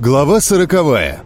Глава сороковая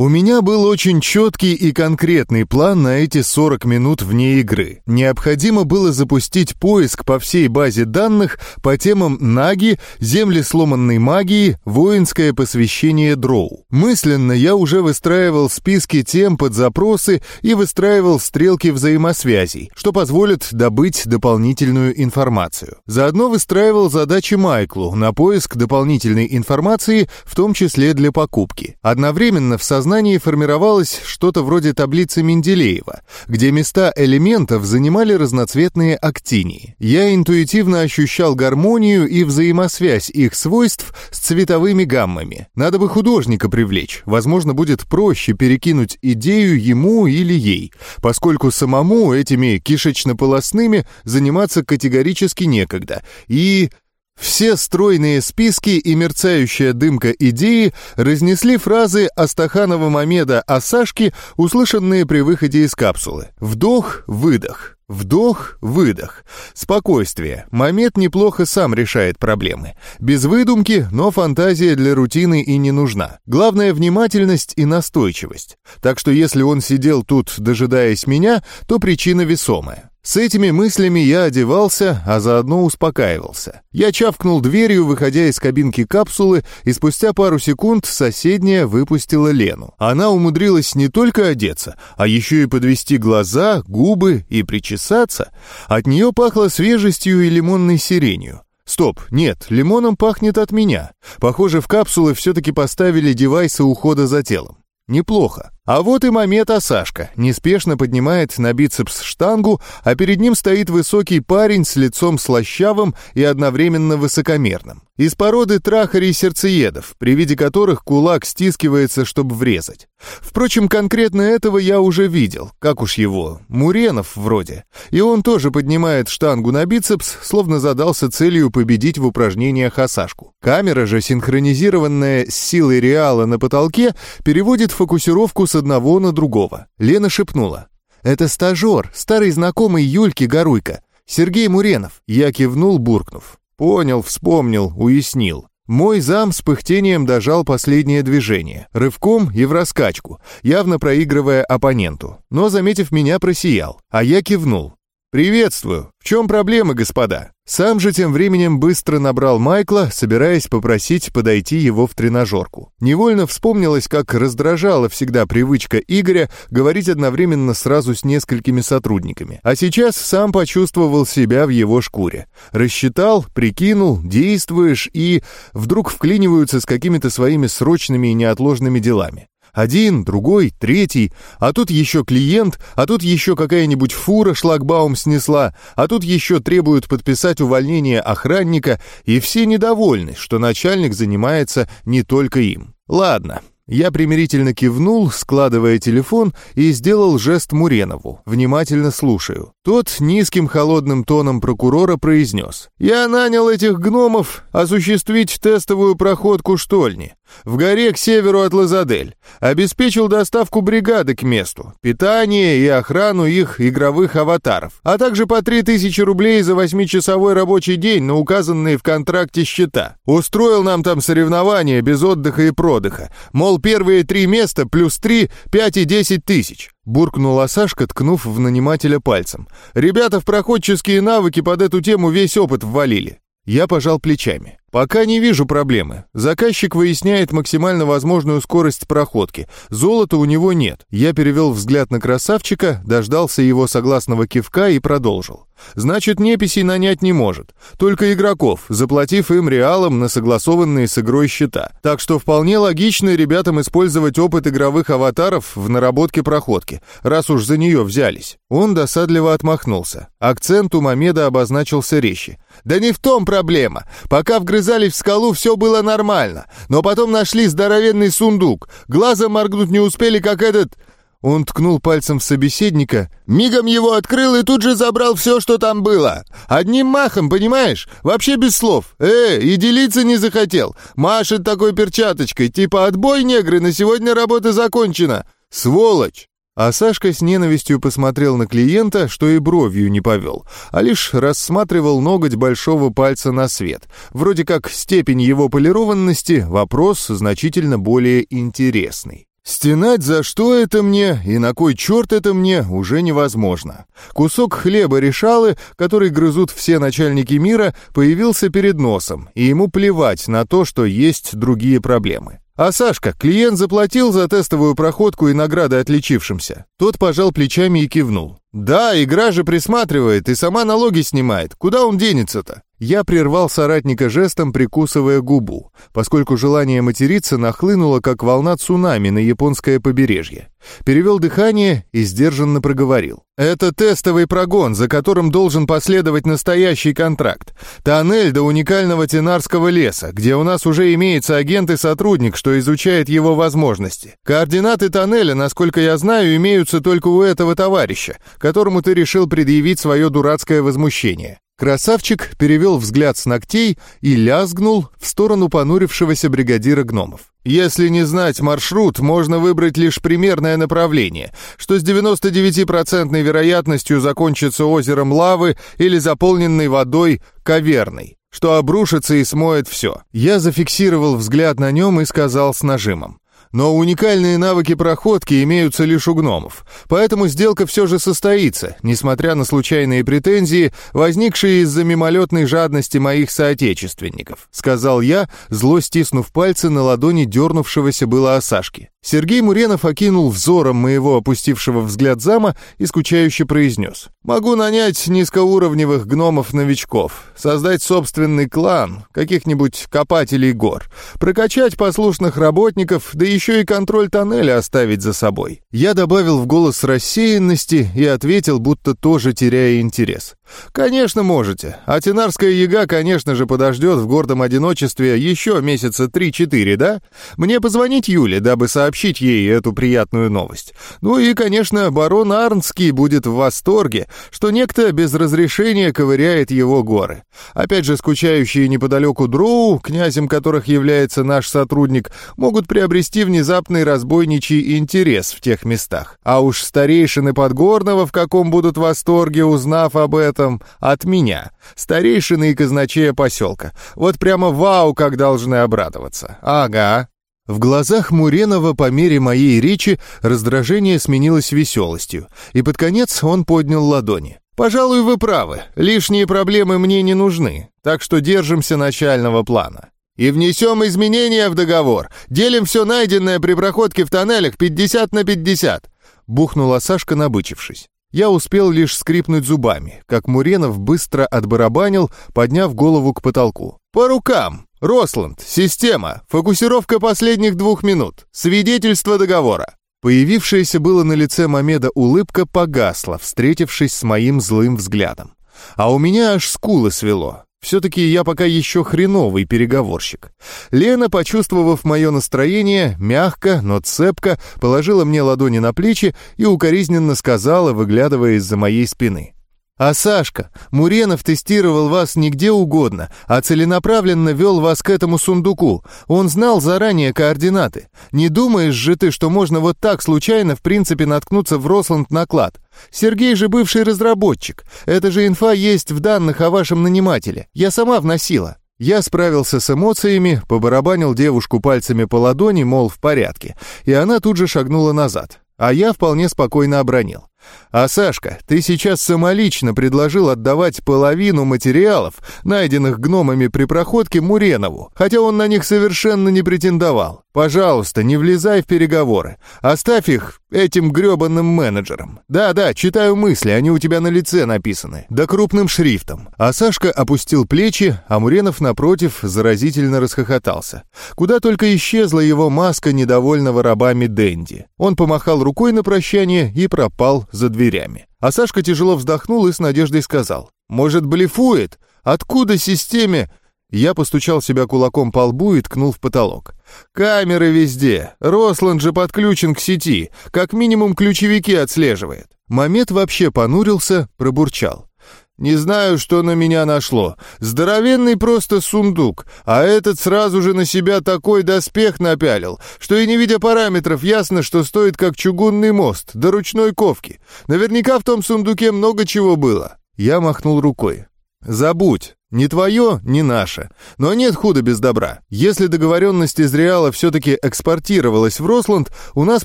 У меня был очень четкий и конкретный план на эти 40 минут вне игры. Необходимо было запустить поиск по всей базе данных по темам Наги, земли сломанной магии, воинское посвящение Дроу. Мысленно я уже выстраивал списки тем под запросы и выстраивал стрелки взаимосвязей, что позволит добыть дополнительную информацию. Заодно выстраивал задачи Майклу на поиск дополнительной информации, в том числе для покупки. Одновременно в сознании сознании формировалось что-то вроде таблицы Менделеева, где места элементов занимали разноцветные актинии. Я интуитивно ощущал гармонию и взаимосвязь их свойств с цветовыми гаммами. Надо бы художника привлечь, возможно, будет проще перекинуть идею ему или ей, поскольку самому этими кишечно-полосными заниматься категорически некогда. И... Все стройные списки и мерцающая дымка идеи разнесли фразы Астаханова Мамеда о Сашке, услышанные при выходе из капсулы. Вдох-выдох. Вдох-выдох. Спокойствие. Мамед неплохо сам решает проблемы. Без выдумки, но фантазия для рутины и не нужна. Главное — внимательность и настойчивость. Так что если он сидел тут, дожидаясь меня, то причина весомая. С этими мыслями я одевался, а заодно успокаивался. Я чавкнул дверью, выходя из кабинки капсулы, и спустя пару секунд соседняя выпустила Лену. Она умудрилась не только одеться, а еще и подвести глаза, губы и причесаться. От нее пахло свежестью и лимонной сиренью. Стоп, нет, лимоном пахнет от меня. Похоже, в капсулы все-таки поставили девайсы ухода за телом. Неплохо. А вот и Мамета Сашка. Неспешно поднимает на бицепс штангу, а перед ним стоит высокий парень с лицом слащавым и одновременно высокомерным. Из породы трахарей-сердцеедов, при виде которых кулак стискивается, чтобы врезать. Впрочем, конкретно этого я уже видел. Как уж его? Муренов вроде. И он тоже поднимает штангу на бицепс, словно задался целью победить в упражнениях Асашку. Камера же, синхронизированная с силой реала на потолке, переводит фокусировку с одного на другого. Лена шепнула. «Это стажер, старый знакомый Юльки Горуйко. Сергей Муренов». Я кивнул, буркнув. Понял, вспомнил, уяснил. Мой зам с пыхтением дожал последнее движение, рывком и в раскачку, явно проигрывая оппоненту. Но, заметив меня, просиял, а я кивнул. «Приветствую! В чем проблема, господа?» Сам же тем временем быстро набрал Майкла, собираясь попросить подойти его в тренажерку. Невольно вспомнилось, как раздражала всегда привычка Игоря говорить одновременно сразу с несколькими сотрудниками. А сейчас сам почувствовал себя в его шкуре. Рассчитал, прикинул, действуешь и... Вдруг вклиниваются с какими-то своими срочными и неотложными делами. Один, другой, третий, а тут еще клиент, а тут еще какая-нибудь фура шлагбаум снесла, а тут еще требуют подписать увольнение охранника, и все недовольны, что начальник занимается не только им. Ладно, я примирительно кивнул, складывая телефон, и сделал жест Муренову. Внимательно слушаю. Тот низким холодным тоном прокурора произнес. «Я нанял этих гномов осуществить тестовую проходку штольни. В горе к северу от Лазадель. Обеспечил доставку бригады к месту, питание и охрану их игровых аватаров, а также по 3000 рублей за восьмичасовой рабочий день на указанные в контракте счета. Устроил нам там соревнования без отдыха и продыха. Мол, первые три места плюс три, пять и десять тысяч. Буркнула Сашка, ткнув в нанимателя пальцем. «Ребята в проходческие навыки под эту тему весь опыт ввалили». Я пожал плечами. Пока не вижу проблемы. Заказчик выясняет максимально возможную скорость проходки. Золота у него нет. Я перевел взгляд на красавчика, дождался его согласного кивка и продолжил. Значит, неписей нанять не может. Только игроков, заплатив им реалом на согласованные с игрой счета. Так что вполне логично ребятам использовать опыт игровых аватаров в наработке проходки, раз уж за нее взялись. Он досадливо отмахнулся. Акцент у Мамеда обозначился резче. «Да не в том проблема. Пока вгрызались в скалу, все было нормально. Но потом нашли здоровенный сундук. Глазом моргнуть не успели, как этот... Он ткнул пальцем в собеседника, мигом его открыл и тут же забрал все, что там было. Одним махом, понимаешь? Вообще без слов. Э, и делиться не захотел. Машет такой перчаточкой, типа «отбой, негры, на сегодня работа закончена». Сволочь! А Сашка с ненавистью посмотрел на клиента, что и бровью не повел, а лишь рассматривал ноготь большого пальца на свет. Вроде как степень его полированности — вопрос значительно более интересный. Стенать за что это мне и на кой черт это мне уже невозможно. Кусок хлеба решалы, который грызут все начальники мира, появился перед носом, и ему плевать на то, что есть другие проблемы. «А Сашка, клиент заплатил за тестовую проходку и награды отличившимся?» Тот пожал плечами и кивнул. «Да, игра же присматривает и сама налоги снимает. Куда он денется-то?» Я прервал соратника жестом, прикусывая губу, поскольку желание материться нахлынуло, как волна цунами на японское побережье. Перевел дыхание и сдержанно проговорил. «Это тестовый прогон, за которым должен последовать настоящий контракт. Тоннель до уникального Тенарского леса, где у нас уже имеется агент и сотрудник, что изучает его возможности. Координаты тоннеля, насколько я знаю, имеются только у этого товарища, которому ты решил предъявить свое дурацкое возмущение. Красавчик перевел взгляд с ногтей и лязгнул в сторону понурившегося бригадира гномов. Если не знать маршрут, можно выбрать лишь примерное направление, что с 99% вероятностью закончится озером лавы или заполненной водой каверной, что обрушится и смоет все. Я зафиксировал взгляд на нем и сказал с нажимом но уникальные навыки проходки имеются лишь у гномов. Поэтому сделка все же состоится, несмотря на случайные претензии, возникшие из-за мимолетной жадности моих соотечественников», — сказал я, зло стиснув пальцы на ладони дернувшегося было Осашки. Сергей Муренов окинул взором моего опустившего взгляд зама и скучающе произнес. «Могу нанять низкоуровневых гномов-новичков, создать собственный клан, каких-нибудь копателей гор, прокачать послушных работников, да еще и контроль тоннеля оставить за собой». Я добавил в голос рассеянности и ответил, будто тоже теряя интерес. «Конечно можете. А Тенарская яга, конечно же, подождет в гордом одиночестве еще месяца 3-4, да? Мне позвонить Юле, дабы сообщить ей эту приятную новость. Ну и, конечно, барон Арнский будет в восторге, что некто без разрешения ковыряет его горы. Опять же, скучающие неподалеку дроу, князем которых является наш сотрудник, могут приобрести внезапный разбойничий интерес в тех местах. А уж старейшины Подгорного в каком будут восторге, узнав об этом, этом от меня, старейшины и казначея поселка. Вот прямо вау, как должны обрадоваться. Ага. В глазах Муренова по мере моей речи раздражение сменилось веселостью, и под конец он поднял ладони. «Пожалуй, вы правы. Лишние проблемы мне не нужны, так что держимся начального плана. И внесем изменения в договор. Делим все найденное при проходке в тоннелях 50 на 50», — бухнула Сашка, набычившись. Я успел лишь скрипнуть зубами, как Муренов быстро отбарабанил, подняв голову к потолку. «По рукам! Росланд, система, фокусировка последних двух минут, свидетельство договора!» Появившаяся было на лице Мамеда улыбка погасла, встретившись с моим злым взглядом. А у меня аж скулы свело. Все-таки я пока еще хреновый переговорщик. Лена, почувствовав мое настроение, мягко, но цепко положила мне ладони на плечи и укоризненно сказала, выглядывая из-за моей спины. А Сашка, Муренов тестировал вас нигде угодно, а целенаправленно вел вас к этому сундуку. Он знал заранее координаты. Не думаешь же ты, что можно вот так случайно в принципе наткнуться в Росланд на клад? Сергей же бывший разработчик. Это же инфа есть в данных о вашем нанимателе. Я сама вносила. Я справился с эмоциями, побарабанил девушку пальцами по ладони, мол, в порядке, и она тут же шагнула назад. А я вполне спокойно обронил. А Сашка, ты сейчас самолично предложил отдавать половину материалов, найденных гномами при проходке Муренову, хотя он на них совершенно не претендовал. Пожалуйста, не влезай в переговоры. Оставь их этим грёбаным менеджерам. Да-да, читаю мысли, они у тебя на лице написаны. Да крупным шрифтом. А Сашка опустил плечи, а Муренов, напротив, заразительно расхохотался. Куда только исчезла его маска недовольного рабами Дэнди. Он помахал рукой на прощание и пропал за дверями. А Сашка тяжело вздохнул и с надеждой сказал. «Может, блефует? Откуда системе...» Я постучал себя кулаком по лбу и ткнул в потолок. «Камеры везде. Росланд же подключен к сети. Как минимум ключевики отслеживает». Момент вообще понурился, пробурчал. «Не знаю, что на меня нашло. Здоровенный просто сундук, а этот сразу же на себя такой доспех напялил, что и не видя параметров, ясно, что стоит как чугунный мост, до ручной ковки. Наверняка в том сундуке много чего было». Я махнул рукой. «Забудь. Не твое, не наше. Но нет худа без добра. Если договоренность из Реала все-таки экспортировалась в Росланд, у нас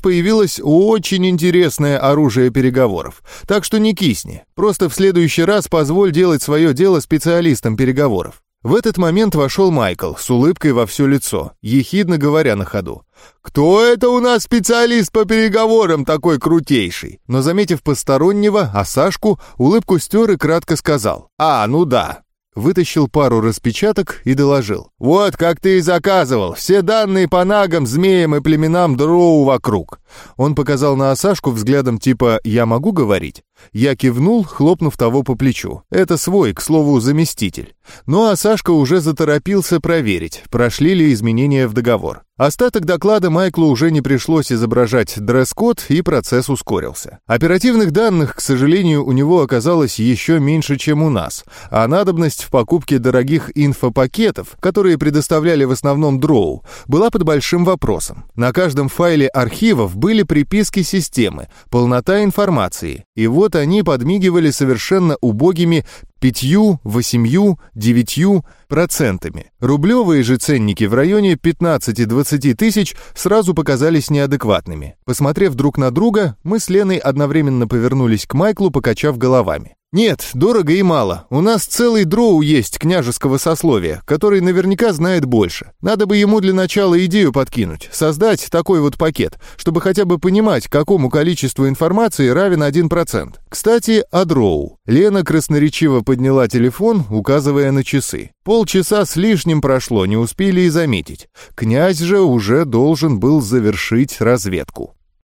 появилось очень интересное оружие переговоров. Так что не кисни. Просто в следующий раз позволь делать свое дело специалистам переговоров. В этот момент вошел Майкл с улыбкой во все лицо, ехидно говоря на ходу. «Кто это у нас специалист по переговорам такой крутейший?» Но, заметив постороннего, а Сашку, улыбку стер и кратко сказал. «А, ну да, вытащил пару распечаток и доложил. «Вот, как ты и заказывал, все данные по нагам, змеям и племенам дроу вокруг». Он показал на Осашку взглядом типа «я могу говорить?». Я кивнул, хлопнув того по плечу. Это свой, к слову, заместитель. Ну а Сашка уже заторопился проверить, прошли ли изменения в договор. Остаток доклада Майклу уже не пришлось изображать дресс-код, и процесс ускорился. Оперативных данных, к сожалению, у него оказалось еще меньше, чем у нас, а надобность в покупке дорогих инфопакетов, которые предоставляли в основном дроу, была под большим вопросом. На каждом файле архивов были приписки системы, полнота информации, и вот они подмигивали совершенно убогими пятью, восемью, девятью процентами. Рублевые же ценники в районе 15-20 тысяч сразу показались неадекватными. Посмотрев друг на друга, мы с Леной одновременно повернулись к Майклу, покачав головами. «Нет, дорого и мало. У нас целый дроу есть княжеского сословия, который наверняка знает больше. Надо бы ему для начала идею подкинуть, создать такой вот пакет, чтобы хотя бы понимать, какому количеству информации равен 1%. Кстати, о дроу. Лена красноречиво подняла телефон, указывая на часы. Полчаса с лишним прошло, не успели и заметить. Князь же уже должен был завершить разведку.